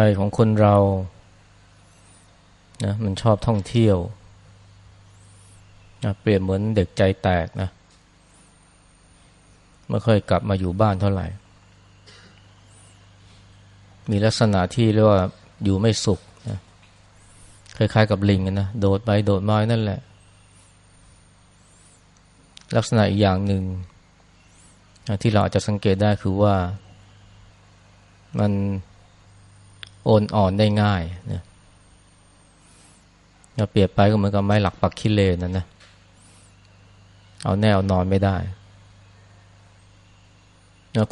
ใจของคนเรานะมันชอบท่องเที่ยวนะเปรียบเหมือนเด็กใจแตกนะไม่ค่อยกลับมาอยู่บ้านเท่าไหร่ มีลักษณะที่เรียกว่าอยู่ไม่สุขนะคล้ายๆกับลิงนะโดดไปโดดมานั่นแหละ ลักษณะอีกอย่างหนึ่งที่เราอาจจะสังเกตได้คือว่ามัน โอนอ่อนได้ง่ายนะเราเปรียบไปก็เหมือนกับไม้หลักปักขี้เลนนะนะ เอาแน่เอานอนไม่ได้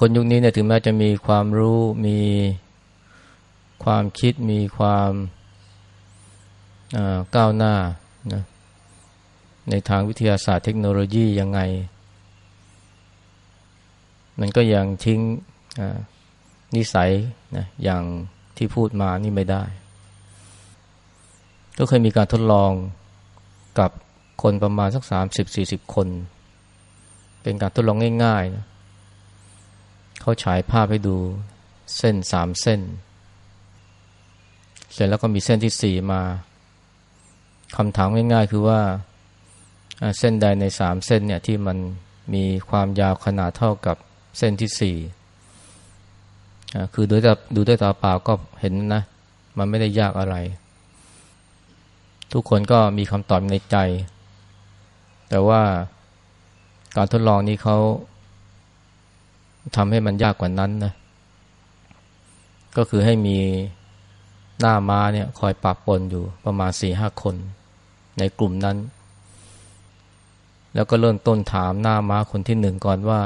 คนยุคนี้เนี่ยถึงแม้จะมีความรู้มีความคิดมีความก้าวหน้านะในทางวิทยาศาสตร์เทคโนโลยียังไง มันก็ยังทิ้งนิสัยนะอย่าง ที่พูดมานี่ไม่ได้ ก็เคยมีการทดลองกับคนประมาณสักสามสิบสี่สิบคน เป็นการทดลองง่ายๆนะเขาฉายภาพให้ดูเส้นสามเส้น เสร็จแล้วก็มีเส้นที่สี่มาคำถามง่ายๆ คือว่าเส้นใดในสามเส้นเนี่ยที่มันมีความยาวขนาดเท่ากับเส้นที่สี่ คือดูด้วยดูด้วยตาเปล่าก็เห็นนะ มันไม่ได้ยากอะไร ทุกคนก็มีคำตอบในใจ แต่ว่าการทดลองนี้เขาทำให้มันยากกว่านั้นนะ ก็คือให้มีหน้าม้าเนี่ยคอยปะปนอยู่ประมาณสี่ห้าคนในกลุ่มนั้น แล้วก็เริ่มต้นถามหน้าม้าคนที่หนึ่งก่อนว่า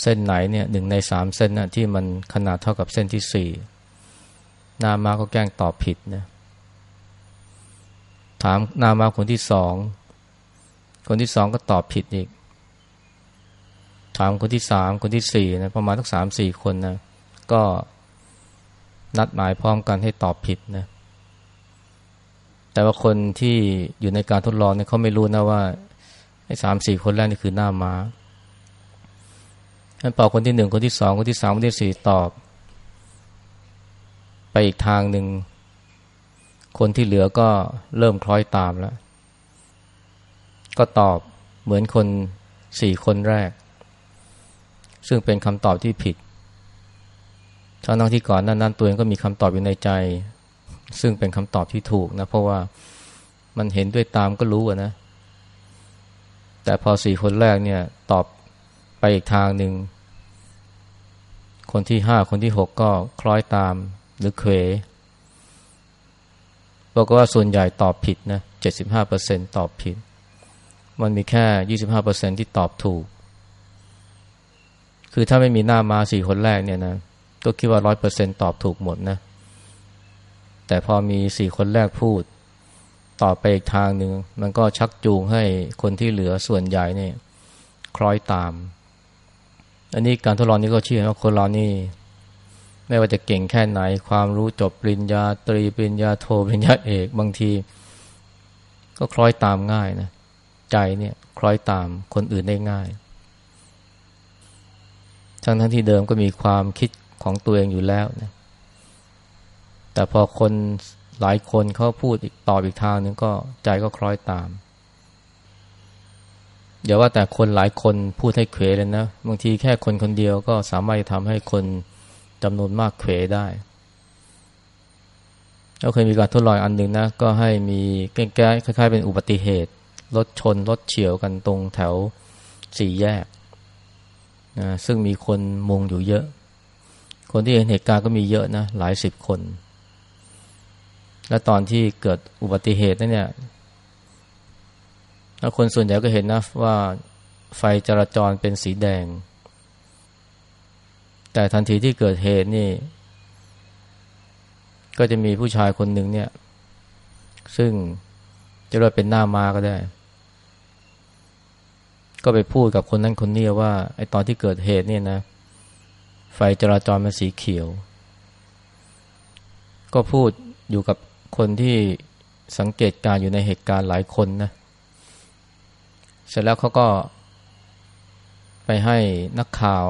เส้นไหนเนี่ยหนึ่งในสามเส้นนะที่มันขนาดเท่ากับเส้นที่สี่นามาก็แกล้งตอบผิดนะถามนามาคนที่สองคนที่สองก็ตอบผิดอีก ถามคนที่สามคนที่สี่นะประมาณทั้งสามสี่คนนะก็นัดหมายพร้อมกันให้ตอบผิดนะแต่ว่าคนที่อยู่ในการทดลองเนี่ยเขาไม่รู้นะว่าไอ้สามสี่คนแรกนี่คือหน้ามา้า ท่านตอบคนที่หนึ่งคนที่สองคนที่สามคนที่สี่ตอบ ไปอีกทางหนึ่ง คนที่เหลือก็เริ่มคล้อยตามแล้ว ก็ตอบเหมือนคนสี่คนแรก ซึ่งเป็นคำตอบที่ผิดทั้งที่ก่อนนั้นนั้นตัวเองก็มีคำตอบอยู่ในใจ ซึ่งเป็นคำตอบที่ถูกนะ เพราะว่ามันเห็นด้วยตามก็รู้นะ แต่พอสี่คนแรกเนี่ย ตอบไปอีกทางหนึ่ง คนที่ห้าคนที่หกก็คล้อยตามหรือเควบอกว่าส่วนใหญ่ตอบผิดนะเจ็ดสิบห้าเปอร์เซ็นตอบผิด มันมีแค่ยี่สิบห้าเปอร์เซ็นที่ตอบถูก คือถ้าไม่มีหน้ามาสี่คนแรกเนี่ยนะก็คิดว่าร้อยเปอร์เซ็นตอบถูกหมดนะ แต่พอมีสี่คนแรกพูดตอบไปอีกทางหนึ่งมันก็ชักจูงให้คนที่เหลือส่วนใหญ่เนี่ยคล้อยตาม อันนี้การทดลองนี้ก็ชี้ว่าคนเรานี่ ไม่ว่าจะเก่งแค่ไหน ความรู้จบปริญญาตรีปริญญาโทปริญญาเอกบางที ก็คล้อยตามง่ายนะใจเนี่ยคล้อยตามคนอื่นได้ง่ายทั้งทั้งที่เดิมก็มีความคิดของตัวเองอยู่แล้วนะแต่พอคนหลายคนเขาพูดอีกตอบอีกทางนึงก็ใจก็คล้อยตาม อย่าว่าแต่คนหลายคนพูดให้เขวเลยนะบางทีแค่คนคนเดียวก็สามารถทำให้คนจำนวนมากเขวได้เราเคยมีการทดลองอันหนึ่งนะ ก็ให้มีแก้คล้ายๆ เป็นอุบัติเหตุรถชนรถเฉียวกันตรงแถวสี่แยกนะซึ่งมีคนมุงอยู่เยอะ คนที่เห็นเหตุการณ์ก็มีเยอะนะหลายสิบคน และตอนที่เกิดอุบัติเหตุนั่นเนี่ย คนส่วนใหญ่ก็เห็นนะว่าไฟจราจรเป็นสีแดง แต่ทันทีที่เกิดเหตุนี่ ก็จะมีผู้ชายคนหนึ่งเนี่ย ซึ่งจะเรียกเป็นหน้ามาก็ได้ ก็ไปพูดกับคนนั้นคนนี้ว่าไอ้ตอนที่เกิดเหตุเนี่ยนะ ไฟจราจรมันสีเขียว ก็พูดอยู่กับคนที่สังเกตการอยู่ในเหตุการณ์หลายคนนะเเสร็จแล้วเขาก็ ไปให้นักข่าว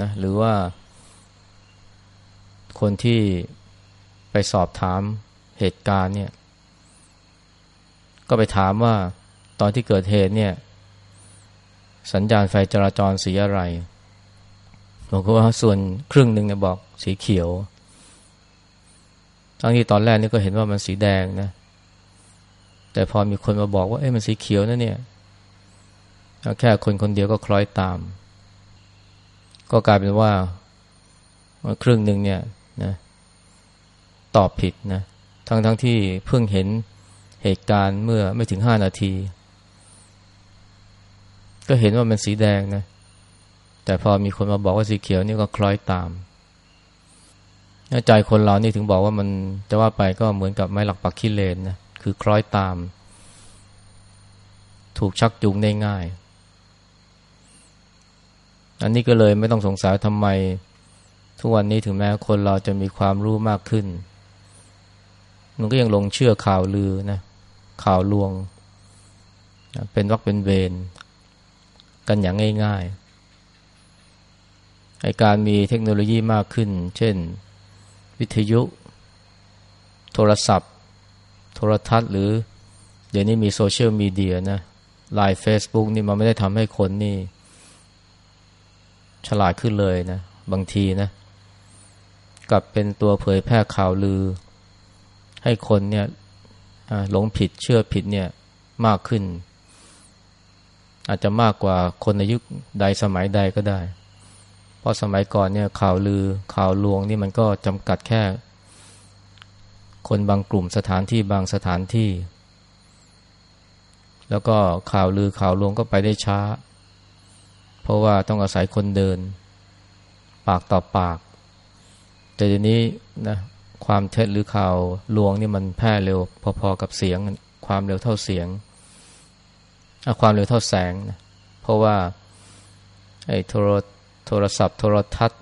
นะหรือว่า คนที่ไปสอบถามเหตุการณ์เนี่ย ก็ไปถามว่าตอนที่เกิดเหตุเนี่ย สัญญาณไฟจราจรสีอะไรบอกว่าส่วนครึ่งหนึ่งเนี่ยบอกสีเขียว ทั้งที่ตอนแรกนี่ก็เห็นว่ามันสีแดงนะ แต่พอมีคนมาบอกว่าเอ้มันสีเขียวนะเนี่ย แค่คนคนเดียวก็คล้อยตาม ก็กลายเป็นว่าครึ่งหนึ่งเนี่ยนะตอบผิดนะทั้งทั้งที่เพิ่งเห็นเหตุการณ์เมื่อไม่ถึงห้านาที ก็เห็นว่ามันสีแดงนะ แต่พอมีคนมาบอกว่าสีเขียวนี่ก็คล้อยตามใจคนเรานี่ถึงบอกว่ามันจะว่าไปก็เหมือนกับไม้หลักปักขี้เลนนะคือคล้อยตาม ถูกชักจูงได้ง่าย อันนี้ก็เลยไม่ต้องสงสัยทำไม ทุกวันนี้ถึงแม้คนเราจะมีความรู้มากขึ้น มันก็ยังลงเชื่อข่าวลือนะข่าวลวง เป็นวักเป็นเวรกันอย่างง่ายๆไอการมีเทคโนโลยีมากขึ้น เช่น วิทยุ โทรศัพท์ โทรทัศน์หรือ เดี๋ยวนี้มีโซเชียลมีเดียนะไลน์เฟซบุ๊กนี่มันไม่ได้ทำให้คนนี่ ฉลาดขึ้นเลยนะ บางทีนะ กลับเป็นตัวเผยแพร่ข่าวลือ ให้คนเนี่ยหลงผิดเชื่อผิดเนี่ยมากขึ้น อาจจะมากกว่าคนในยุคใดสมัยใดก็ได้ เพราะสมัยก่อนเนี่ยข่าวลือข่าวลวงนี่มันก็จำกัดแค่ คนบางกลุ่มสถานที่บางสถานที่ แล้วก็ข่าวลือข่าวลวงก็ไปได้ช้า เพราะว่าต้องอาศัยคนเดิน ปากต่อปาก แต่ทีนี้นะความเท็จหรือข่าวลวงนี่มันแพร่เร็ว พอๆกับเสียง ความเร็วเท่าเสียงความเร็วเท่าแสงนะเพราะว่าไอ้โทรโทรศัพท์ โทรทัศน์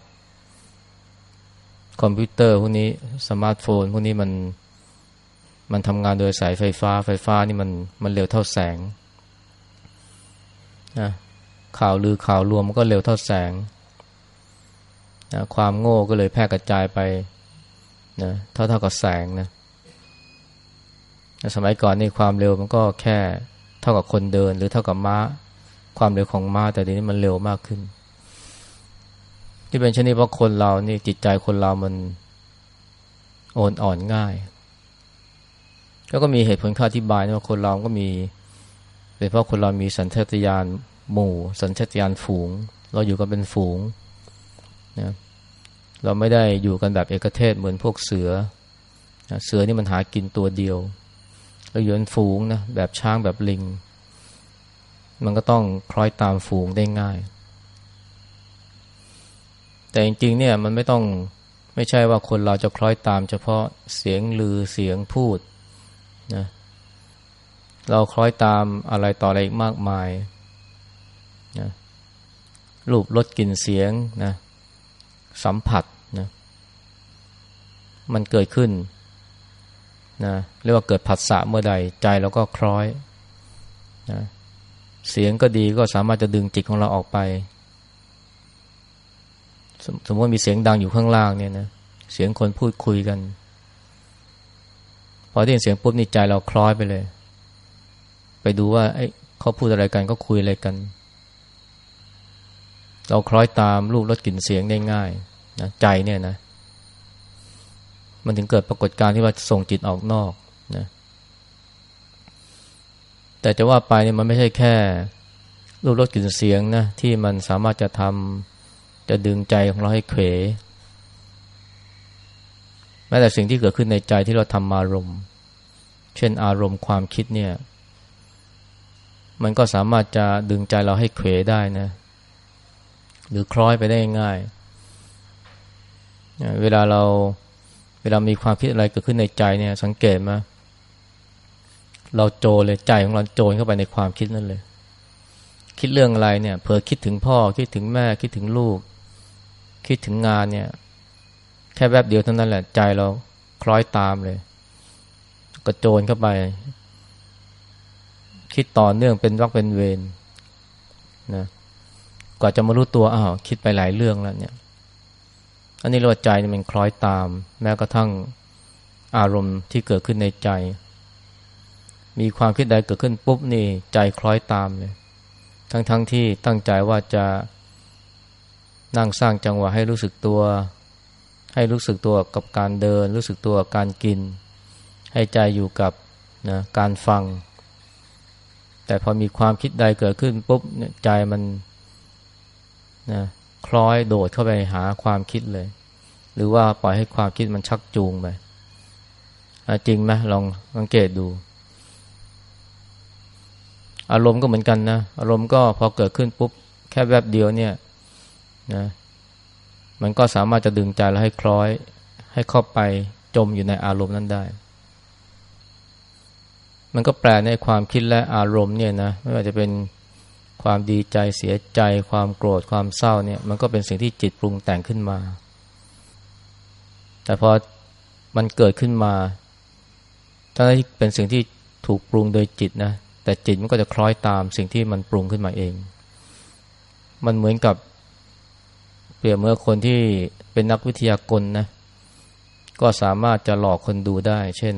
คอมพิวเตอร์พวกนี้สมาร์ทโฟนพวกนี้มันมันทำงานโดยสายไฟฟ้า ไฟฟ้านี่มันมันเร็วเท่าแสงนะ ข่าวลือข่าวรวมมันก็เร็วเท่าแสงนะความโง่ก็เลยแพร่กระจายไปนะเท่าเท่ากับแสงนะสมัยก่อนนี่ความเร็วมันก็แค่เท่ากับคนเดิน หรือเท่ากับม้า ความเร็วของม้า แต่ทีนี้มันเร็วมากขึ้น ที่เป็นเช่นนี้เพราะคนเรานี่จิตใจคนเรามันโอนอ่อนง่าย แล้วก็มีเหตุผลค่าอธิบายนะว่าคนเราก็มีเป็นเพราะคนเรามีสัญชาตญาณ หมู่ สัญชาตญาณฝูง เราอยู่กันเป็นฝูงนะเราไม่ได้อยู่กันแบบเอกเทศเหมือนพวกเสือนะเสือนี่มันหากินตัวเดียว เราอยู่เป็นฝูงนะแบบช้างแบบลิง มันก็ต้องคล้อยตามฝูงได้ง่าย แต่จริงๆเนี่ยมันไม่ต้องไม่ใช่ว่าคนเราจะคล้อยตาม เฉพาะเสียงลือเสียงพูดนะเราคล้อยตามอะไรต่ออะไรอีกมากมาย นะรูปรสกลิ่นเสียงนะสัมผัสนะมันเกิดขึ้นนะเรียกว่าเกิดผัสสะเมื่อใดใจเราก็คล้อยนะเสียงก็ดีก็สามารถจะดึงจิตของเราออกไป สสมมติมีเสียงดังอยู่ข้างล่างเนี่ยนะเสียงคนพูดคุยกัน พอได้ยินเสียงปุ๊บนี่ใจเราคล้อยไปเลย ไปดูว่าไอ้เขาพูดอะไรกันก็คุยอะไรกัน เราคล้อยตามรูปรสกลิ่นเสียงได้ง่ายนะใจเนี่ยนะ มันถึงเกิดปรากฏการณ์ที่ว่าส่งจิตออกนอกนะแต่จะว่าไปเนี่ยมันไม่ใช่แค่ รูปรสกลิ่นเสียงนะที่มันสามารถจะทำจะดึงใจของเราให้เขวแม้แต่สิ่งที่เกิดขึ้นในใจที่เราทำอารมณ์ เช่นอารมณ์ความคิดเนี่ย มันก็สามารถจะดึงใจเราให้เขวได้นะ หรือคล้อยไปได้ง่าย เวลาเราเวลามีความคิดอะไรเกิดขึ้นในใจเนี่ย สังเกตไหมเราโจเลยใจของเราโจรเข้าไปในความคิดนั่นเลย คิดเรื่องอะไรเนี่ยเผลอคิดถึงพ่อคิดถึงแม่คิดถึงลูก คิดถึงงานเนี่ย แค่แวบเดียวเท่านั้นแหละใจเราคล้อยตามเลยกระโจนเข้าไป คิดต่อเนื่องเป็นวักเป็นเวรนะ ว่าจะมารู้ตัวอ้าวคิดไปหลายเรื่องแล้วเนี่ย อันนี้เราใจมันคล้อยตาม แม้กระทั่งอารมณ์ที่เกิดขึ้นในใจ มีความคิดใดเกิดขึ้นปุ๊บนี่ใจคล้อยตามเลย ทั้งๆทที่ตั้งใจว่าจะนั่งสร้างจังหวะให้รู้สึกตัว ให้รู้สึกตัวกับการเดิน รู้สึกตัวกับการกิน ให้ใจอยู่กับนะการฟัง แต่พอมีความคิดใดเกิดขึ้นปุ๊บใจมัน นะคล้อยโดดเข้าไปหาความคิดเลย หรือว่าปล่อยให้ความคิดมันชักจูงไปจริงไหมลองสังเกตดู อารมณ์ก็เหมือนกันนะ อารมณ์ก็พอเกิดขึ้นปุ๊บ แค่แวบเดียวเนี่ยนะมันก็สามารถจะดึงใจแล้วให้คล้อย ให้เข้าไปจมอยู่ในอารมณ์นั้นได้ มันก็แปลในความคิดและอารมณ์เนี่ยนะไม่ว่าจะเป็น ความดีใจเสียใจ ความโกรธความเศร้าเนี่ย มันก็เป็นสิ่งที่จิตปรุงแต่งขึ้นมา แต่พอมันเกิดขึ้นมาถ้าที่เป็นสิ่งที่ถูกปรุงโดยจิตนะแต่จิตมันก็จะคล้อยตามสิ่งที่มันปรุงขึ้นมาเอง มันเหมือนกับเปรียบเมื่อคนที่เป็นนักวิทยากรนะก็สามารถจะหลอกคนดูได้ เช่น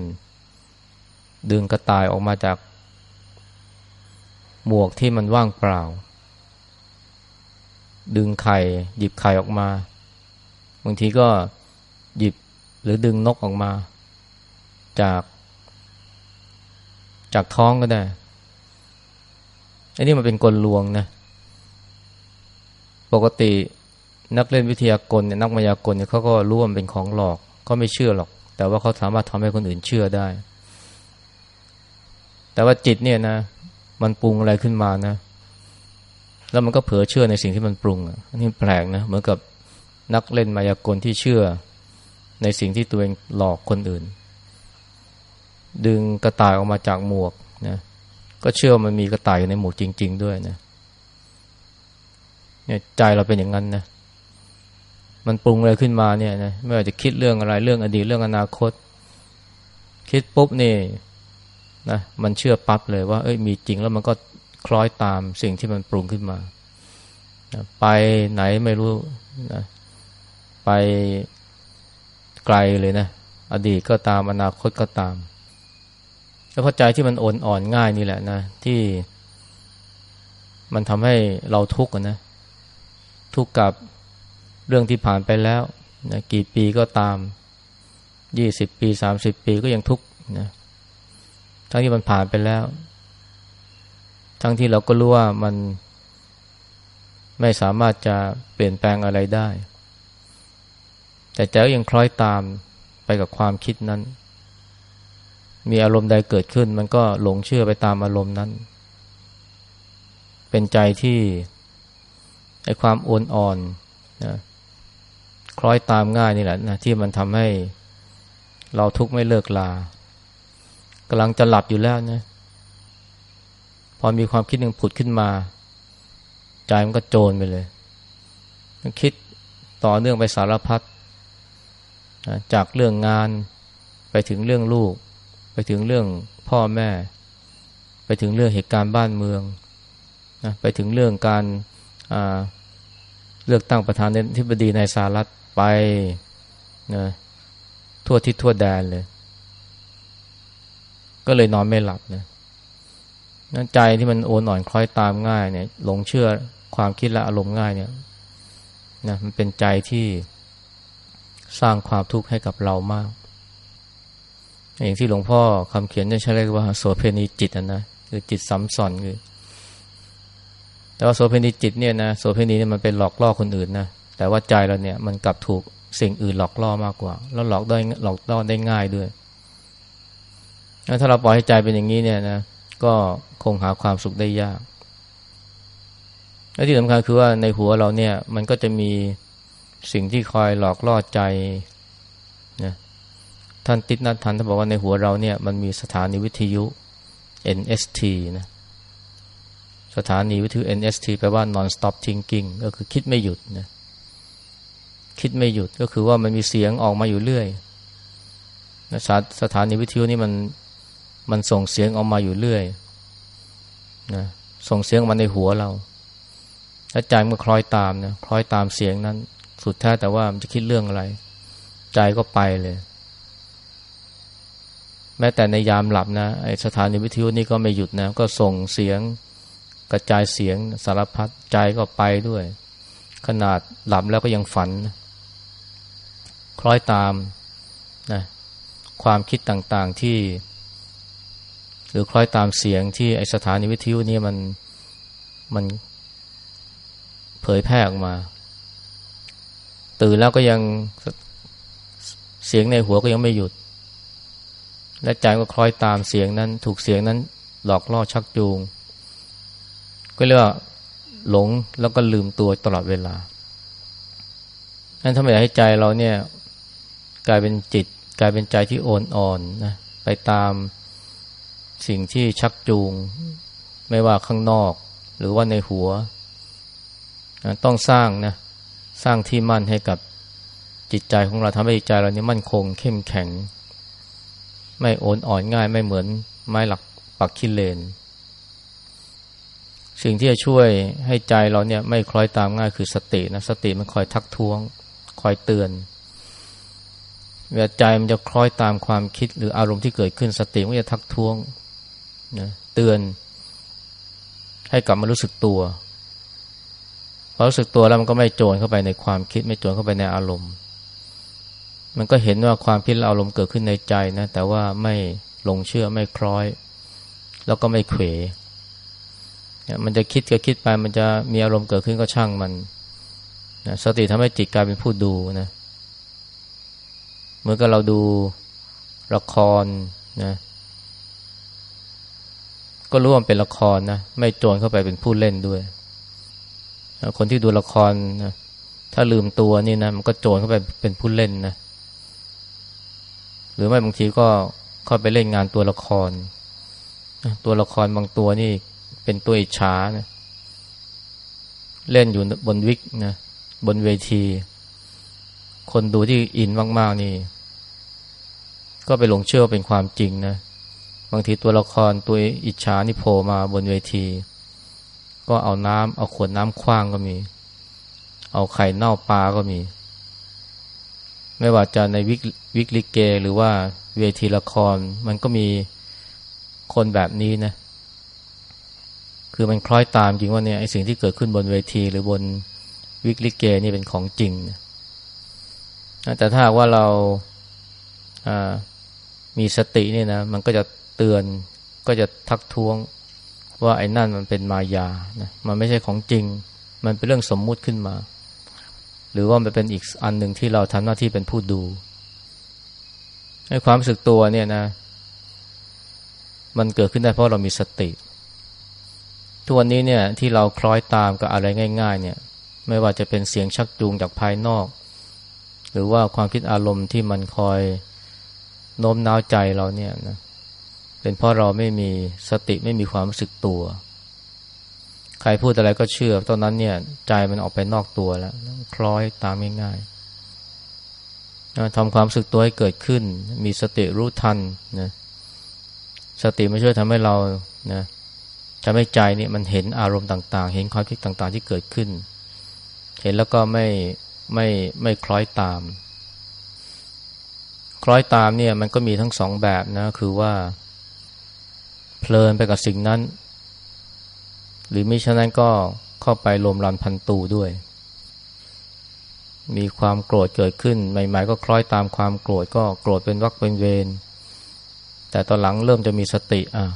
ดึงกระต่ายออกมาจาก หมวกที่มันว่างเปล่า ดึงไข่ หยิบไข่ออกมา บางทีก็หยิบหรือดึงนกออกมา จาก จากท้องก็ได้อันนี้มันเป็นกลลวงนะ ปกตินักเล่นวิทยากรเนี่ยนักมายากลเนี่ยเขาก็รู้ว่ามันเป็นของหลอกก็ไม่เชื่อหรอก แต่ว่าเขาสามารถทำให้คนอื่นเชื่อได้ แต่ว่าจิตเนี่ยนะ มันปรุงอะไรขึ้นมานะ แล้วมันก็เผลอเชื่อในสิ่งที่มันปรุงอันนี้แปลกนะเหมือนกับนักเล่นมายากลที่เชื่อในสิ่งที่ตัวเองหลอกคนอื่น ดึงกระต่ายออกมาจากหมวกนะก็เชื่อมันมีกระต่ายอยู่ในหมวกจริง ๆ ด้วยนะเนี่ยใจเราเป็นอย่างนั้นนะมันปรุงอะไรขึ้นมาเนี่ยนะไม่ว่าจะคิดเรื่องอะไรเรื่องอดีตเรื่องอนาคต คิดปุ๊บนี่ นะมันเชื่อปั๊บเลยว่า เอ้ยมีจริงแล้วมันก็คล้อยตามสิ่งที่มันปรุงขึ้นมานะไปไหนไม่รู้นะไปไกลเลยนะ อดีตก็ตามอนาคตก็ตาม แล้วพอใจที่มันอ่อนอ่อนง่ายนี่แหละนะ ที่มันทำให้เราทุกข์นะ ทุกข์กับเรื่องที่ผ่านไปแล้วนะกี่ปีก็ตามยี่สิบปีสามสิบปีก็ยังทุกข์นะ ทั้งที่มันผ่านไปแล้ว ทั้งที่เราก็รู้ว่ามันไม่สามารถจะเปลี่ยนแปลงอะไรได้ แต่ใจก็ยังคล้อยตามไปกับความคิดนั้น มีอารมณ์ใดเกิดขึ้น มันก็หลงเชื่อไปตามอารมณ์นั้น เป็นใจที่ไอความโอนอ่อนนะคล้อยตามง่ายนี่แหละนะที่มันทำให้เราทุกข์ไม่เลิกลา กำลังจะหลับอยู่แล้วนะพอมีความคิดหนึ่งผุดขึ้นมา ใจมันก็โจรไปเลย คิดต่อเนื่องไปสารพัดจากเรื่องงานไปถึงเรื่องลูก ไปถึงเรื่องพ่อแม่ ไปถึงเรื่องเหตุการณ์บ้านเมืองไปถึงเรื่องการเลือกตั้งประธานาธิบดีในสหรัฐไปนะทั่วทิศทั่วแดนเลย ก็เลยนอนไม่หลับนะนั่นใจที่มันโอนอ่อนคล้อยตามง่ายเนี่ยหลงเชื่อความคิดและอารมณ์ง่ายเนี่ยนะมันเป็นใจที่สร้างความทุกข์ให้กับเรามาก อย่างที่หลวงพ่อคำเขียนจะใช้เรียกว่าโสเพณีจิตนะคือจิตสัมสอนคือแต่ว่าโสเพณีจิตเนี่ยนะโสเพณีเนี่ยมันเป็นหลอกล่อคนอื่นนะแต่ว่าใจเราเนี่ยมันกลับถูกสิ่งอื่นหลอกล่อมากกว่า แล้วหลอกได้หลอกล่อได้ง่ายด้วย ถ้าเราปล่อยให้ใจเป็นอย่างนี้เนี่ยนะก็คงหาความสุขได้ยากและที่สำคัญคือว่าในหัวเราเนี่ย มันก็จะมีสิ่งที่คอยหลอกล่อใจนะท่านติดนัดทันท่านบอกว่าในหัวเราเนี่ย มันมีสถานีวิทยุ NST นะสถานีวิทยุ NST แปลว่า non stop thinking ก็คือคิดไม่หยุดนะคิดไม่หยุดก็คือว่ามันมีเสียงออกมาอยู่เรื่อยนะสสถานีวิทยุนี่มัน มันส่งเสียงออกมาอยู่เรื่อยนะส่งเสียงมาในหัวเราแล้วใจมันคล้อยตามนะคล้อยตามเสียงนั้น สุดแท้แต่ว่ามันจะคิดเรื่องอะไร ใจก็ไปเลย แม้แต่ในยามหลับนะไอสถานีวิทยุนี่ก็ไม่หยุดนะก็ส่งเสียงกระจายเสียงสารพัดใจก็ไปด้วย ขนาดหลับแล้วก็ยังฝัน คล้อยตามนะความคิดต่างๆที่ หรือคล้อยตามเสียงที่ไอสถานีวิทยุนี่มันมันเผยแพร่ออกมา ตื่นแล้วก็ยังเสียงในหัวก็ยังไม่หยุด และใจก็คล้อยตามเสียงนั้น ถูกเสียงนั้นหลอกล่อชักจูง ก็เรียกว่าหลงแล้วก็ลืมตัวตลอดเวลานั้นถ้าไม่อยากให้ใจเราเนี่ย กลายเป็นจิต กลายเป็นใจที่โอนอ่อนนะไปตาม สิ่งที่ชักจูง ไม่ว่าข้างนอก หรือว่าในหัว ต้องสร้างนะสร้างที่มั่นให้กับจิตใจของเราทำให้จิตใจเรานี้มั่นคง เข้มแข็ง ไม่โอนอ่อนง่ายไม่เหมือนไม้หลักปักขี้เลน สิ่งที่จะช่วยให้ใจเราเนี่ยไม่คล้อยตามง่ายคือสตินะสติมันคอยทักท้วง คอยเตือนเวลาใจมันจะคล้อยตามความคิดหรืออารมณ์ที่เกิดขึ้นสติมันจะทักท้วง นะเตือน ให้กลับมารู้สึกตัวพอรู้สึกตัวแล้วมันก็ไม่โจรเข้าไปในความคิด ไม่โจรเข้าไปในอารมณ์ มันก็เห็นว่าความคิดและอารมณ์เกิดขึ้นในใจนะ แต่ว่าไม่หลงเชื่อไม่คล้อย แล้วก็ไม่เขวเนี่ยมันจะคิดก็คิดไป มันจะมีอารมณ์เกิดขึ้นก็ช่างมันนะสติทำให้จิตกลายเป็นผู้ดูนะเมือนกับเราดูละครนะ ก็รู้ว่าเป็นละครนะไม่โจรเข้าไปเป็นผู้เล่นด้วย คนที่ดูละครนะถ้าลืมตัวนี่นะมันก็โจรเข้าไปเป็นผู้เล่นนะหรือไม่บางทีก็เข้าไปเล่นงานตัวละคร ตัวละครบางตัวนี่เป็นตัวอิจฉานะเล่นอยู่บนวิกนะบนเวที คนดูที่อินมาก ๆ นี่ ก็ไปหลงเชื่อเป็นความจริงนะ บางทีตัวละครตัวอิจฉานี่โผล่มาบนเวที ก็เอาน้ำเอาขวดน้ำคว้างก็มี เอาไข่เน่าปลาก็มี ไม่ว่าจะในวิกวิกลิเก หรือว่าเวทีละครมันก็มีคนแบบนี้นะ คือมันคล้อยตามจริงว่าเนี่ยไอสิ่งที่เกิดขึ้นบนเวทีหรือบนวิกลิเกนี่เป็นของจริงนะแต่ถ้าว่าเรามีสตินี่นะมันก็จะ เตือนก็จะทักท้วงว่าไอ้นั่นมันเป็นมายานะมันไม่ใช่ของจริง มันเป็นเรื่องสมมุติขึ้นมา หรือว่ามันเป็นอีกอันหนึ่งที่เราทำหน้าที่เป็นผู้ดูไอ้ความรู้สึกตัวเนี่ยนะ มันเกิดขึ้นได้เพราะเรามีสติ ทุกวันนี้เนี่ยที่เราคล้อยตามกับอะไรง่าย ๆ เนี่ย ไม่ว่าจะเป็นเสียงชักจูงจากภายนอก หรือว่าความคิดอารมณ์ที่มันคอยโน้มน้าวใจเราเนี่ยนะ เป็นเพราะเราไม่มีสติไม่มีความรู้สึกตัว ใครพูดอะไรก็เชื่อตอนนั้นเนี่ย ใจมันออกไปนอกตัวแล้ว คล้อยตามง่ายๆทำความรู้สึกตัวให้เกิดขึ้น มีสติรู้ทันนะสติไม่ช่วยทำให้เรานะทำให้ใจนี่มันเห็นอารมณ์ต่างๆ เห็นความคิดต่างๆ ที่เกิดขึ้น เห็นแล้วก็ไม่ไม่ไม่คล้อยตาม คล้อยตามเนี่ยมันก็มีทั้งสองแบบนะ คือว่า เพลินไปกับสิ่งนั้น หรือมิฉะนั้นก็เข้าไปลมรันพันตูด้วย มีความโกรธเกิดขึ้น ใหม่ๆก็คล้อยตามความโกรธก็โกรธเป็นวักเป็นเวรแต่ตอนหลังเริ่มจะมีสติอะ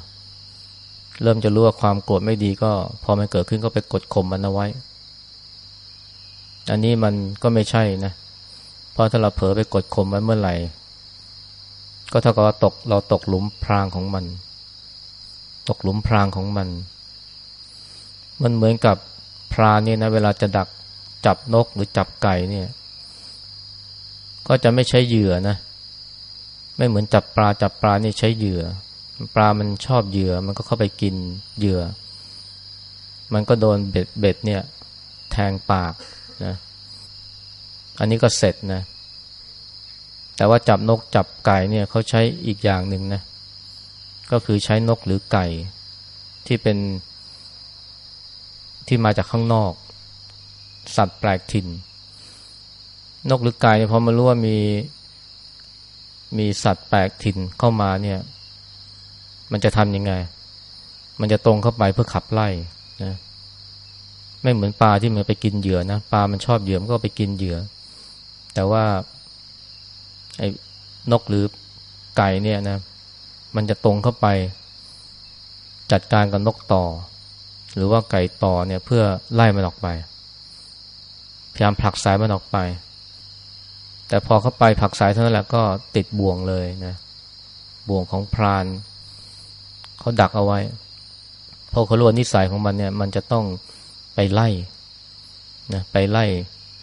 เริ่มจะรู้ว่าความโกรธไม่ดีก็ พอมันเกิดขึ้นก็ไปกดข่มมันเอาไว้ อันนี้มันก็ไม่ใช่นะเพราะถ้าเราเผลอไปกดข่มมันเมื่อไหร่ ก็เท่ากับว่าตกเราตกหลุมพรางของมัน ตกหลุมพรางของมัน มันเหมือนกับพรานนี่ยนะ เวลาจะดักจับนกหรือจับไก่เนี่ย ก็จะไม่ใช้เหยื่อนะ ไม่เหมือนจับปลาจับปลานี่ใช้เหยื่อ ปลามันชอบเหยื่อ มันก็เข้าไปกินเหยื่อ มันก็โดนเบ็ดเบ็ดเนี่ย แทงปากนะ อันนี้ก็เสร็จนะ แต่ว่าจับนกจับไก่เนี่ยเขาใช้อีกอย่างหนึ่งนะ ก็คือใช้นกหรือไก่ที่เป็นที่มาจากข้างนอก สัตว์แปลกถิ่น นกหรือไก่เนี่ยพอมารู้ว่ามีมีสัตว์แปลกถิ่นเข้ามาเนี่ย มันจะทำยังไง มันจะตรงเข้าไปเพื่อขับไล่นะไม่เหมือนปลาที่มันไปกินเหยื่อนะปลามันชอบเหยื่อมันก็ไปกินเหยื่อ แต่ว่าไอ้นกหรือไก่เนี่ยนะ มันจะตรงเข้าไป จัดการกับนกต่อ หรือว่าไก่ต่อเนี่ยเพื่อไล่มันออกไป พยายามผลักสายมันออกไป แต่พอเข้าไปผลักสายเท่านั้นแหละก็ติดบ่วงเลยนะบ่วงของพรานเขาดักเอาไว้พอเขารู้นิสัยของมันเนี่ย มันจะต้องไปไล่นะไปไล่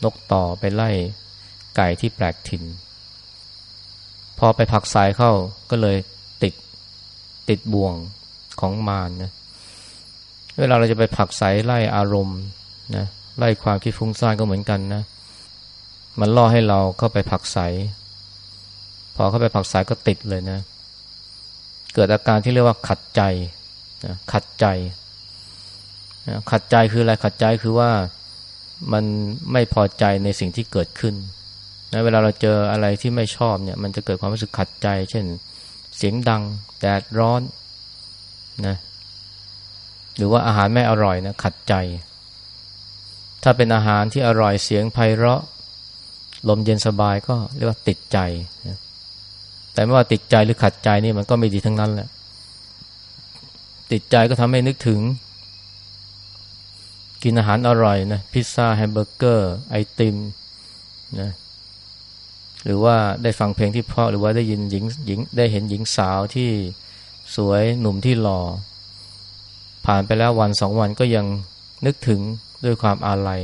นกต่อไปไล่ไก่ที่แปลกถิ่น พอไปผักสายเข้าก็เลย ติดบ่วงของมารนนะเวลาเราจะไปผักใสไล่อารมณ์นะไล่ความคิดฟุ้งซ่านก็เหมือนกันนะ มันล่อให้เราเข้าไปผักใส พอเข้าไปผักใสก็ติดเลยนะ เกิดอาการที่เรียกว่าขัดใจนะขัดใจนะขัดใจคืออะไรขัดใจคือว่ามันไม่พอใจในสิ่งที่เกิดขึ้นนะเวลาเราเจออะไรที่ไม่ชอบเนี่ย มันจะเกิดความรู้สึกขัดใจ เช่น เสียงดัง แดดร้อนนะหรือว่าอาหารไม่อร่อยนะขัดใจ ถ้าเป็นอาหารที่อร่อยเสียงไพเราะ ลมเย็นสบายก็เรียกว่าติดใจนะแต่ไม่ว่าติดใจหรือขัดใจนี่มันก็ไม่ดีทั้งนั้นแหละ ติดใจก็ทำให้นึกถึง กินอาหารอร่อยนะพิซซ่าแฮมเบอร์เกอร์ ไอติมนะ หรือว่าได้ฟังเพลงที่เพราะหรือว่าได้ยินหญิงหญิงได้เห็นหญิงสาวที่สวยหนุ่มที่หล่อ ผ่านไปแล้ววันสองวันก็ยังนึกถึงด้วยความอาลัย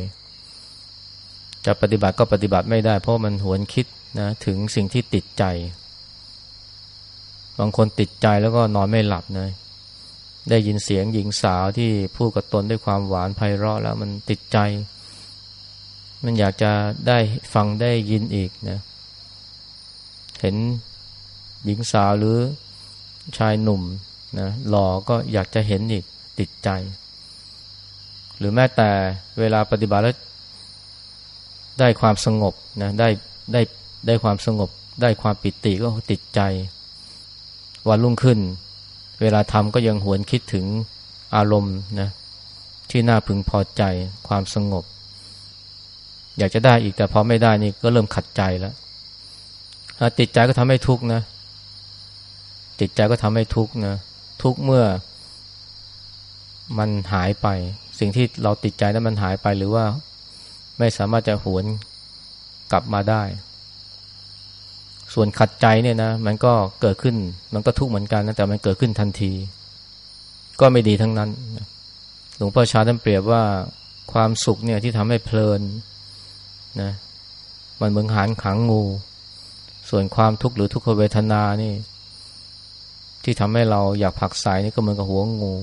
จะปฏิบัติก็ปฏิบัติไม่ได้ เพราะมันหวนคิดนะถึงสิ่งที่ติดใจ บางคนติดใจแล้วก็นอนไม่หลับนะได้ยินเสียงหญิงสาวที่พูดกับตนด้วยความหวานไพเราะแล้วมันติดใจ มันอยากจะได้ฟังได้ยินอีกนะ เห็นหญิงสาวหรือชายหนุ่มนะหล่อก็อยากจะเห็นอีกติดใจ หรือแม้แต่เวลาปฏิบัติแล้วได้ความสงบนะได้ได้ได้ความสงบ ได้ความปิติก็ติดใจ วันรุ่งขึ้น เวลาทำก็ยังหวนคิดถึงอารมณ์นะที่น่าพึงพอใจความสงบ อยากจะได้อีกแต่พอไม่ได้นี่ก็เริ่มขัดใจแล้ว ติดใจก็ทำให้ทุกข์นะ ติดใจก็ทำให้ทุกข์นะ ทุกข์เมื่อ มันหายไป สิ่งที่เราติดใจนั้นมันหายไปหรือว่า ไม่สามารถจะหวนกลับมาได้ ส่วนขัดใจเนี่ยนะ มันก็เกิดขึ้น มันก็ทุกข์เหมือนกันนะแต่มันเกิดขึ้นทันที ก็ไม่ดีทั้งนั้นหลวงพ่อชาท่านเปรียบว่าความสุขเนี่ยที่ทำให้เพลินนะมันเหมือนหานขังงู ส่วนความทุกข์หรือทุกขเวทนานี่ ที่ทำให้เราอยากผักสายนี่ก็เหมือนกับหัวงู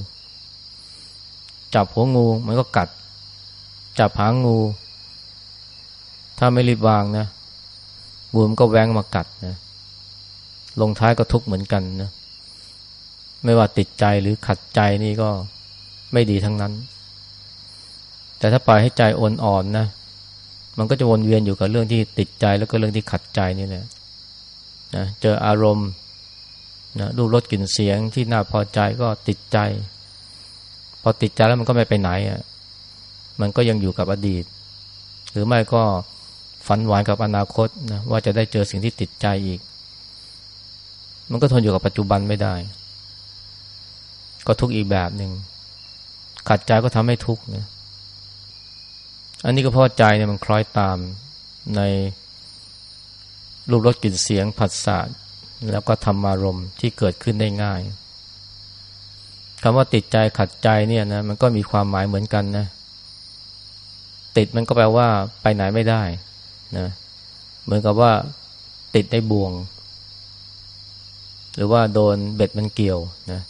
จับหัวงูมันก็กัด จับหางงู ถ้าไม่รีบวางนะงูมันก็แว้งมากัดนะลงท้ายก็ทุกข์เหมือนกันนะไม่ว่าติดใจหรือขัดใจนี่ก็ไม่ดีทั้งนั้น แต่ถ้าปล่อยให้ใจอ่อนอ่อนนะมันก็จะวนเวียนอยู่กับเรื่องที่ติดใจแล้วก็เรื่องที่ขัดใจนี่แหละ นะเจออารมณ์นะรูปรสกลิ่นเสียงที่น่าพอใจก็ติดใจ พอติดใจแล้วมันก็ไม่ไปไหนอะมันก็ยังอยู่กับอดีต หรือไม่ก็ฝันหวานกับอนาคตนะว่าจะได้เจอสิ่งที่ติดใจอีก มันก็ทนอยู่กับปัจจุบันไม่ได้ ก็ทุกข์อีกแบบหนึ่งขัดใจก็ทำให้ทุกข์นะอันนี้ก็เพราะใจเนี่ยมันคล้อยตามใน รูปรสกลิ่นเสียงผัสสะแล้วก็ธรรมารมณ์ที่เกิดขึ้นได้ง่ายคำว่าติดใจขัดใจเนี่ยนะมันก็มีความหมายเหมือนกันนะ ติดมันก็แปลว่าไปไหนไม่ได้นะเหมือนกับว่าติดในบ่วง หรือว่าโดนเบ็ดมันเกี่ยวนะ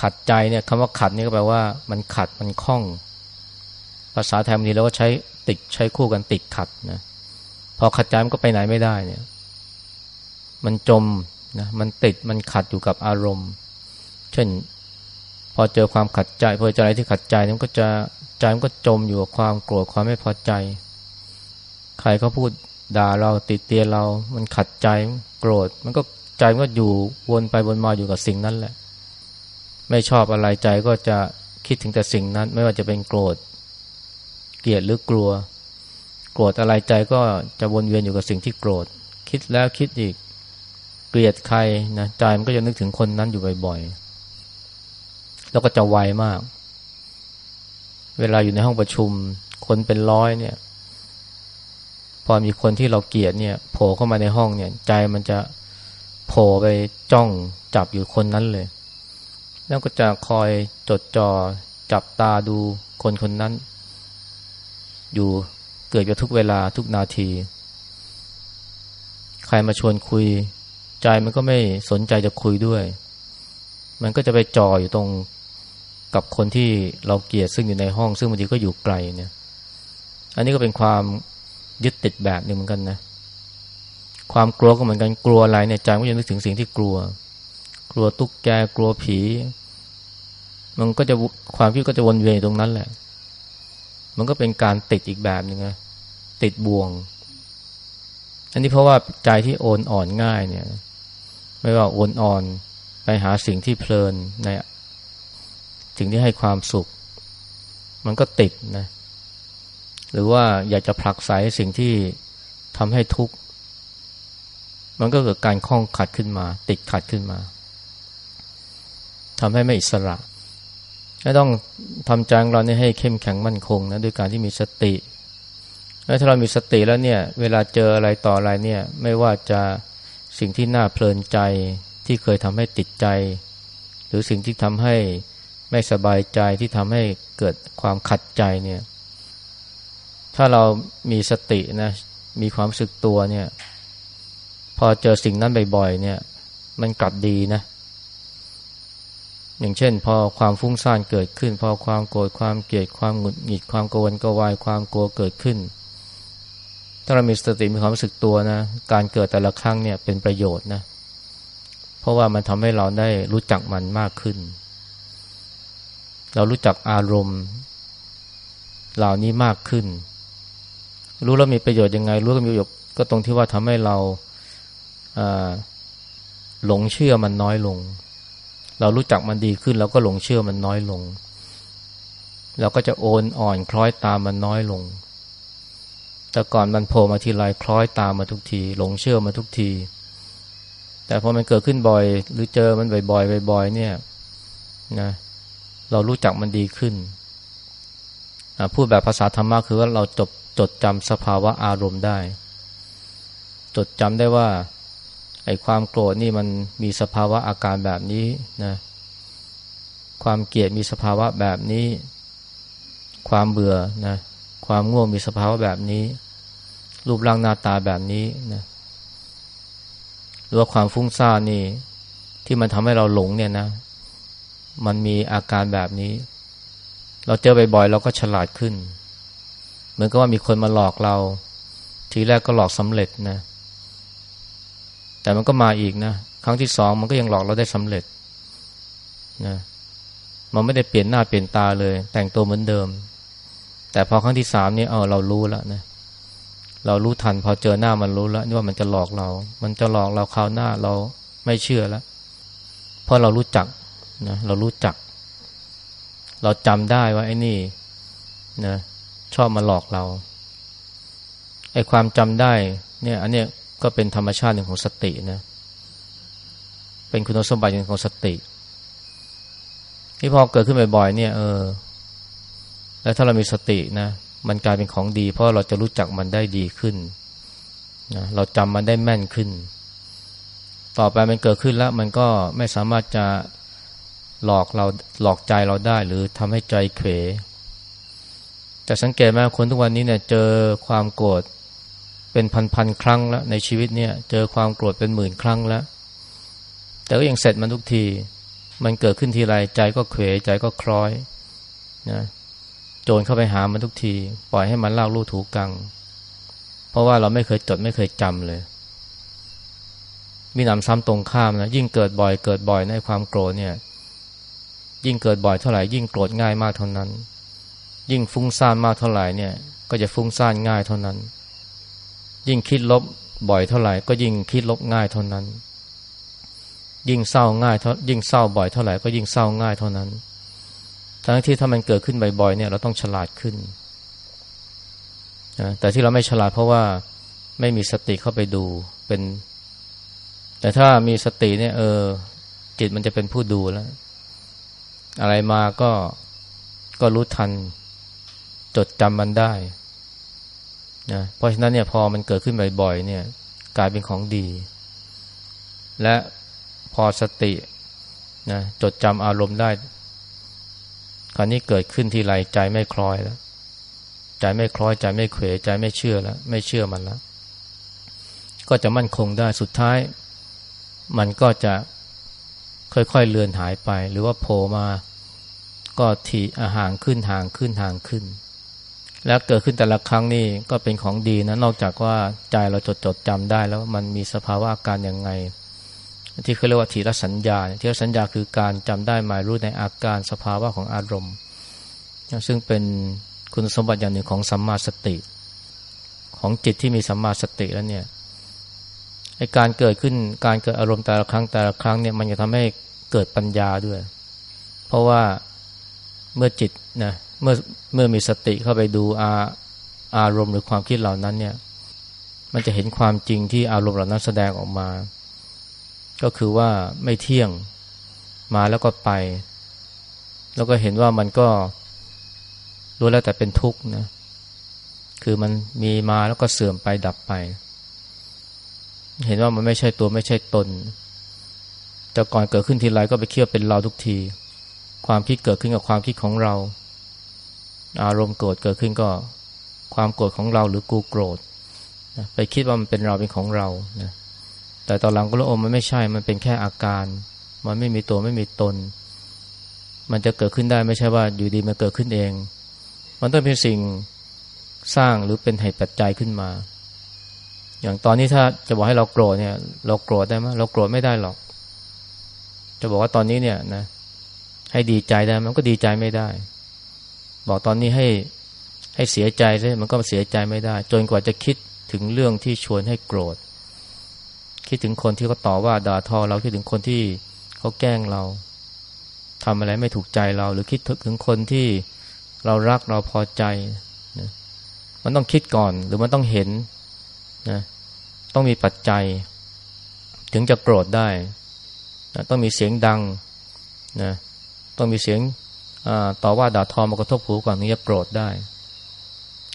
ขัดใจเนี่ยคำว่าขัดนี่ก็แปลว่า มันขัดมันคล้อง ภาษาไทยมันนี้เราก็ใช้ติดใช้คู่กันติดขัดนะ พอขัดใจมันก็ไปไหนไม่ได้เนี่ย มันจมนะมันติดมันขัดอยู่กับอารมณ์ เช่น พอเจอความขัดใจพอเจออะไรที่ขัดใจมันก็จะใจมันก็จมอยู่กับความโกรธความไม่พอใจ ใครเขาพูดด่าเราติดเตียนเรา มันขัดใจโกรธ มันก็ใจมันก็อยู่วนไปวนมาอยู่กับสิ่งนั้นแหละ ไม่ชอบอะไรใจก็จะคิดถึงแต่สิ่งนั้น ไม่ว่าจะเป็นโกรธ เกลียดหรือกลัว โกรธอะไรใจก็จะวนเวียนอยู่กับสิ่งที่โกรธ คิดแล้วคิดอีกเกลียดใครนะใจมันก็จะนึกถึงคนนั้นอยู่บ่อยๆ แล้วก็จะไวมาก เวลาอยู่ในห้องประชุม คนเป็นร้อยเนี่ย พอมีคนที่เราเกลียดเนี่ยโผล่เข้ามาในห้องเนี่ย ใจมันจะโผล่ไปจ้องจับอยู่คนนั้นเลย แล้วก็จะคอยจดจอ่อจับตาดูคนคนนั้น อยู่ เกิดกับทุกเวลาทุกนาที ใครมาชวนคุย ใจมันก็ไม่สนใจจะคุยด้วย มันก็จะไปจ่ออยู่ตรงกับคนที่เราเกลียดซึ่งอยู่ในห้อง ซึ่งบางทีก็อยู่ไกลเนี่ย อันนี้ก็เป็นความยึดติดแบบหนึ่งเหมือนกันนะ ความกลัวก็เหมือนกันกลัวอะไรเนี่ยใจก็ยังนึกถึงสิ่งที่กลัว กลัวตุ๊กแกกลัวผี มันก็จะความคิดก็จะวนเวียนตรงนั้นแหละ มันก็เป็นการติดอีกแบบหนึ่งนะติดบ่วง อันนี้เพราะว่าใจที่โอนอ่อนง่ายเนี่ย ไม่ว่าโอนอ่อนไปหาสิ่งที่เพลินในสิ่งที่ให้ความสุข มันก็ติดนะ หรือว่าอยากจะผลักไสสิ่งที่ทำให้ทุกข์ มันก็เกิดการคล้องขัดขึ้นมา ติดขัดขึ้นมาทำให้ไม่อิสระ ต้องทำใจของเราเนี่ยให้เข้มแข็งมั่นคงนะด้วยการที่มีสติ แล้วถ้าเรามีสติแล้วเนี่ย เวลาเจออะไรต่ออะไรเนี่ย ไม่ว่าจะสิ่งที่น่าเพลินใจที่เคยทำให้ติดใจ หรือสิ่งที่ทำให้ไม่สบายใจที่ทำให้เกิดความขัดใจเนี่ย ถ้าเรามีสตินะมีความรู้สึกตัวเนี่ย พอเจอสิ่งนั้นบ่อยๆเนี่ย มันกลับดีนะ อย่างเช่น พอความฟุ้งซ่านเกิดขึ้น พอความโกรธความเกลียดความหงุดหงิดความโกรธกวายความกลัวเกิดขึ้น ถ้าเรามีสติมีความรู้สึกตัวนะการเกิดแต่ละครั้งเนี่ยเป็นประโยชน์นะเพราะว่ามันทำให้เราได้รู้จักมันมากขึ้น เรารู้จักอารมณ์ เหล่านี้มากขึ้น รู้แล้วมีประโยชน์ยังไง รู้แล้วมีประโยชน์ก็ตรงที่ว่าทำให้เราหลงเชื่อมันน้อยลง เรารู้จักมันดีขึ้นเราก็หลงเชื่อมันน้อยลง เราก็จะโอนอ่อนคล้อยตามมันน้อยลง แต่ก่อนมันโผล่มาทีไรคล้อยตามมาทุกที หลงเชื่อมาทุกที แต่พอมันเกิดขึ้นบ่อย หรือเจอมันบ่อยๆบ่อยๆเนี่ยนะเรารู้จักมันดีขึ้น พูดแบบภาษาธรรมะคือว่าเราจบจดจำสภาวะอารมณ์ได้ จดจำได้ว่า ไอ้ความโกรธนี่มันมีสภาวะอาการแบบนี้นะความเกลียดมีสภาวะแบบนี้ ความเบื่อนะความง่วงมีสภาวะแบบนี้ รูปร่างหน้าตาแบบนี้นะหรือว่าความฟุ้งซ่านนี่ ที่มันทำให้เราหลงเนี่ยนะ มันมีอาการแบบนี้ เราเจอบ่อยๆเราก็ฉลาดขึ้น เหมือนกับว่ามีคนมาหลอกเรา ทีแรกก็หลอกสำเร็จนะ แต่มันก็มาอีกนะ ครั้งที่สองมันก็ยังหลอกเราได้สำเร็จนะมันไม่ได้เปลี่ยนหน้าเปลี่ยนตาเลย แต่งตัวเหมือนเดิม แต่พอครั้งที่สามนี่เออเรารู้แล้วนะเรารู้ทันพอเจอหน้ามันรู้แล้วนี่ว่ามันจะหลอกเรา มันจะหลอกเราคราวหน้าเราไม่เชื่อแล้วเพราะเรารู้จักนะเรารู้จัก เราจำได้ว่าไอ้นี่นะชอบมาหลอกเราไอ้ความจำได้เนี่ยอันเนี้ย ก็เป็นธรรมชาติหนึ่งของสตินะเป็นคุณสมบัติหนึ่งของสติ ที่พอเกิดขึ้นบ่อยๆเนี่ยเออแล้วถ้าเรามีสตินะมันกลายเป็นของดี เพราะเราจะรู้จักมันได้ดีขึ้นนะเราจำมันได้แม่นขึ้น ต่อไปมันเกิดขึ้นแล้ว มันก็ไม่สามารถจะหลอกเราหลอกใจเราได้ หรือทำให้ใจเขวแต่สังเกตไหมคนทุกวันนี้เนี่ยเจอความโกรธ เป็นพันๆครั้งแล้วในชีวิตเนี่ยเจอความโกรธเป็นหมื่นครั้งแล้ว แต่ก็ยังเสร็จมันทุกที มันเกิดขึ้นทีไรใจก็เขวใจก็คล้อยนะโจรเข้าไปหามันทุกที ปล่อยให้มันเล่าลู่ถูกัง เพราะว่าเราไม่เคยจดไม่เคยจำเลยมีหนำซ้ำตรงข้ามนะยิ่งเกิดบ่อยเกิดบ่อยในความโกรธเนี่ย ยิ่งเกิดบ่อยเท่าไหร่ยิ่งโกรธง่ายมากเท่านั้น ยิ่งฟุ้งซ่านมากเท่าไหร่เนี่ย ก็จะฟุ้งซ่านง่ายเท่านั้น ยิ่งคิดลบบ่อยเท่าไหร่ ก็ยิ่งคิดลบง่ายเท่านั้น ยิ่งเศร้าง่ายเท่ายิ่งเศร้าบ่อยเท่าไหร่ก็ยิ่งเศร้าง่ายเท่านั้น ทั้งที่ถ้ามันเกิดขึ้นบ่อยๆเนี่ยเราต้องฉลาดขึ้นแต่ที่เราไม่ฉลาดเพราะว่าไม่มีสติเข้าไปดูเป็น แต่ถ้ามีสติเนี่ย เออ จิตมันจะเป็นผู้ดูแล้ว อะไรมาก็ก็รู้ทัน จดจำมันได้ นะเพราะฉะนั้นเนี่ยพอมันเกิดขึ้นบ่อยๆเนี่ยกลายเป็นของดี และพอสตินะจดจำอารมณ์ได้ คราวนี้เกิดขึ้นที่ไรใจไม่คล้อยแล้ว ใจไม่คล้อยใจไม่เขวใจไม่เชื่อแล้ว ไม่เชื่อมันแล้ว ก็จะมั่นคงได้สุดท้าย มันก็จะค่อยๆเลือนหายไป หรือว่าโผล่มาก็ทีห่างขึ้นห่างขึ้นห่างขึ้น แล้วเกิดขึ้นแต่ละครั้งนี่ก็เป็นของดีนะ นอกจากว่าใจเราจดจดจำได้แล้วมันมีสภาวะอาการยังไง ที่เขาเรียกว่าทีละสัญญาทีละสัญญาคือการจำได้หมายรู้ในอาการสภาวะของอารมณ์ ซึ่งเป็นคุณสมบัติอย่างหนึ่งของสัมมาสติ ของจิตที่มีสัมมาสติแล้วเนี่ยไอการเกิดขึ้นการเกิดอารมณ์แต่ละครั้งแต่ละครั้งเนี่ยมันจะทำให้เกิดปัญญาด้วย เพราะว่าเมื่อจิตนะ เมื่อเมื่อมีสติเข้าไปดูอาอารมณ์หรือความคิดเหล่านั้นเนี่ย มันจะเห็นความจริงที่อารมณ์เหล่านั้นแสดงออกมา ก็คือว่าไม่เที่ยงมาแล้วก็ไป แล้วก็เห็นว่ามันก็รู้แล้วแต่เป็นทุกข์นะ คือมันมีมาแล้วก็เสื่อมไปดับไป เห็นว่ามันไม่ใช่ตัวไม่ใช่ตน แต่ก่อนเกิดขึ้นทีไรก็ไปเคี่ยวเป็นเราทุกที ความคิดเกิดขึ้นกับความคิดของเรา อารมณ์โกรธเกิดขึ้นก็ความโกรธของเราหรือกูโกรธไปคิดว่ามันเป็นเราเป็นของเรานะแต่ตอนหลังก็รู้โอ้มันไม่ใช่ มันเป็นแค่อาการ มันไม่มีตัวไม่มีตน มันจะเกิดขึ้นได้ไม่ใช่ว่าอยู่ดีมันเกิดขึ้นเอง มันต้องเป็นสิ่งสร้างหรือเป็นเหตุปัจจัยขึ้นมา อย่างตอนนี้ถ้าจะบอกให้เราโกรธเนี่ย เราโกรธได้ไหมเราโกรธไม่ได้หรอก จะบอกว่าตอนนี้เนี่ยนะให้ดีใจได้มันก็ดีใจไม่ได้ บอกตอนนี้ให้ให้เสียใจใช่มันก็เสียใจไม่ได้ จนกว่าจะคิดถึงเรื่องที่ชวนให้โกรธ คิดถึงคนที่เขาต่อว่าด่าทอเราคิดถึงคนที่เขาแกล้งเราทำอะไรไม่ถูกใจเรา หรือคิดถึงคนที่เรารักเราพอใจนะมันต้องคิดก่อนหรือมันต้องเห็นนะต้องมีปัจจัย ถึงจะโกรธได้นะต้องมีเสียงดังนะต้องมีเสียง ต่อว่าด่าทอมากระทบหูก่อนถึงจะโกรธได้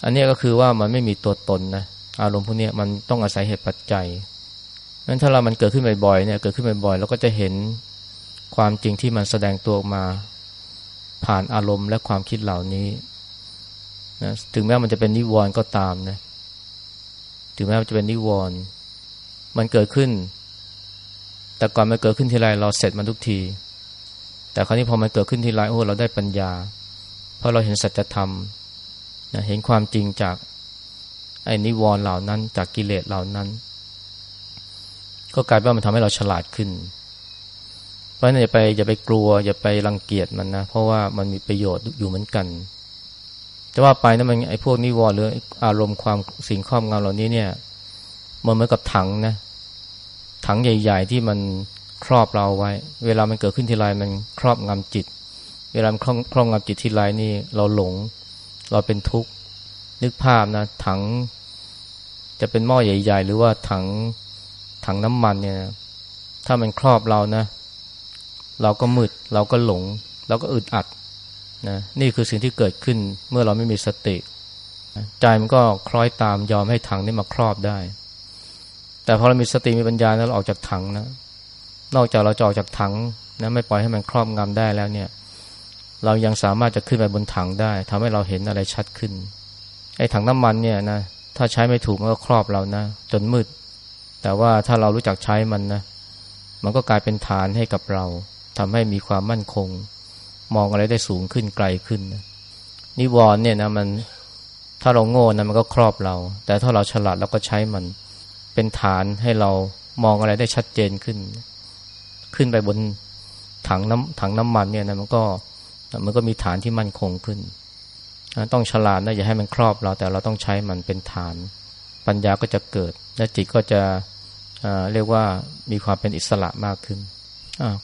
อันนี้ก็คือว่ามันไม่มีตัวตนนะอารมณ์พวกนี้มันต้องอาศัยเหตุปัจจัยนั้นถ้าเรามันเกิดขึ้นบ่อยๆเนี่ยเกิดขึ้นบ่อยๆเราก็จะเห็นความจริงที่มันแสดงตัวออกมาผ่านอารมณ์และความคิดเหล่านี้นะถึงแม้มันจะเป็นนิวรณ์ก็ตามนะถึงแม้มันจะเป็นนิวรณ์มันเกิดขึ้น แต่ก่อนมันเกิดขึ้นทีไรเราเสร็จมันทุกที แต่คราวนี้พอมันเกิดขึ้นทีไรโอ้เราได้ปัญญา เพราะเราเห็นสัจธรรมนะเห็นความจริงจากไอ้นิวรณ์เหล่านั้น จากกิเลสเหล่านั้น ก็กลายเป็นว่ามันทำให้เราฉลาดขึ้น เพราะฉะนั้นอย่าไปอย่าไปกลัว อย่าไปรังเกียจมันนะ เพราะว่ามันมีประโยชน์อยู่เหมือนกันจะว่าไปนะมันไอ้พวกนิวรณ์หรืออารมณ์ความสิ่งครอบงำเหล่านี้เนี่ย มันเหมือนกับถังนะถังใหญ่ ๆ ที่มัน ครอบเราไว้ เวลามันเกิดขึ้นทีไรมันครอบงำจิต เวลามันครอบครอบงำจิตทีไรนี่ เราหลง เราเป็นทุกข์นึกภาพนะถัง จะเป็นหม้อใหญ่ ๆ หรือว่าถังถังน้ำมันเนี่ยถ้ามันครอบเรานะ เราก็มืดเราก็หลง เราก็อึดอัดนะนี่คือสิ่งที่เกิดขึ้นเมื่อเราไม่มีสติ ใจมันก็คล้อยตามยอมให้ถังนี้มาครอบได้ แต่พอเรามีสติมีปัญญาแล้วเราออกจากถังนะ นอกจากเราจะออกจากถังนะไม่ปล่อยให้มันครอบงำได้แล้วเนี่ย เรายังสามารถจะขึ้นไปบนถังได้ทำให้เราเห็นอะไรชัดขึ้นไอ้ถังน้ำมันเนี่ยนะถ้าใช้ไม่ถูกมันก็ครอบเรานะจนมืด แต่ว่าถ้าเรารู้จักใช้มันนะมันก็กลายเป็นฐานให้กับเราทำให้มีความมั่นคง มองอะไรได้สูงขึ้นไกลขึ้นนะนิวรณ์เนี่ยนะมันถ้าเราโง่นะมันก็ครอบเรา แต่ถ้าเราฉลาดเราก็ใช้มันเป็นฐานให้เรามองอะไรได้ชัดเจนขึ้น ขึ้นไปบนถังน้ำถังน้ำมันเนี่ยนะมันก็มันก็มีฐานที่มั่นคงขึ้น ต้องฉลาดนะอย่าให้มันครอบเราแต่เราต้องใช้มันเป็นฐาน ปัญญาก็จะเกิด และจิตก็จะเรียกว่ามีความเป็นอิสระมากขึ้น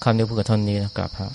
คำนี้พูดกับท่านนี้นะครับพระ